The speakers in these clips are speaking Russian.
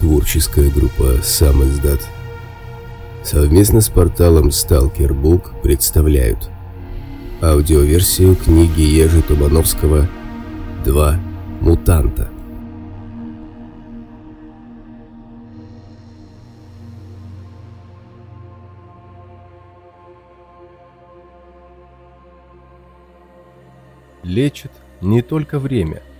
Творческая группа «Сам издат» совместно с порталом Stalker Book представляют аудиоверсию книги Ежи Тубановского «Два мутанта». Лечит не только время –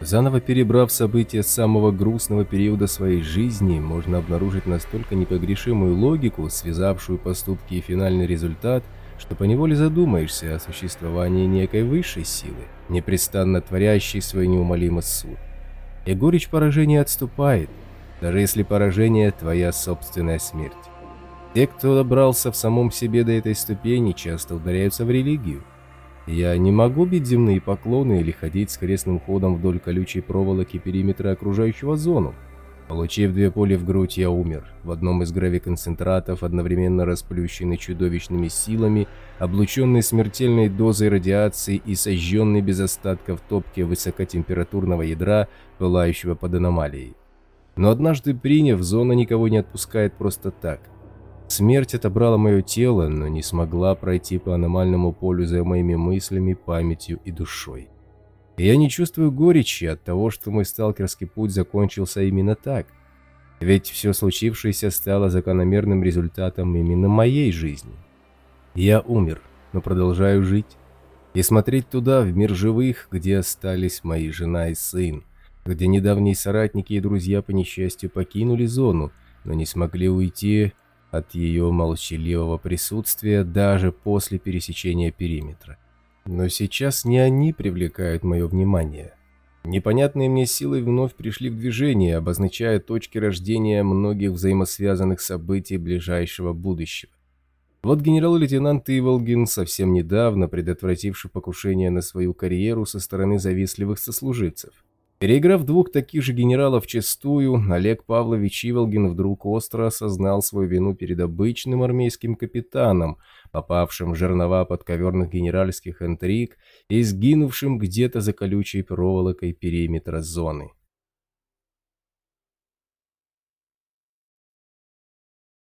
Заново перебрав события самого грустного периода своей жизни, можно обнаружить настолько непогрешимую логику, связавшую поступки и финальный результат, что поневоле задумаешься о существовании некой высшей силы, непрестанно творящей свой неумолимый суд. И горечь поражения отступает, даже если поражение – твоя собственная смерть. Те, кто добрался в самом себе до этой ступени, часто ударяются в религию – я не могу бить земные поклоны или ходить с крестным ходом вдоль колючей проволоки периметра окружающего зону. Получив две пули в грудь, я умер. В одном из гравиконцентратов, одновременно расплющенный чудовищными силами, облученный смертельной дозой радиации и сожженный без остатка в топке высокотемпературного ядра, пылающего под аномалией. Но однажды приняв, зона никого не отпускает просто так – Смерть отобрала мое тело, но не смогла пройти по аномальному полю за моими мыслями, памятью и душой. И я не чувствую горечи от того, что мой сталкерский путь закончился именно так. Ведь все случившееся стало закономерным результатом именно моей жизни. Я умер, но продолжаю жить. И смотреть туда, в мир живых, где остались мои жена и сын, где недавние соратники и друзья по несчастью покинули зону, но не смогли уйти от ее молчаливого присутствия даже после пересечения периметра. Но сейчас не они привлекают мое внимание. Непонятные мне силы вновь пришли в движение, обозначая точки рождения многих взаимосвязанных событий ближайшего будущего. Вот генерал-лейтенант Иволгин, совсем недавно предотвративший покушение на свою карьеру со стороны завистливых сослуживцев. Переиграв двух таких же генералов честую, Олег Павлович Иволгин вдруг остро осознал свою вину перед обычным армейским капитаном, попавшим в жернова подковерных генеральских интриг и сгинувшим где-то за колючей проволокой периметра зоны.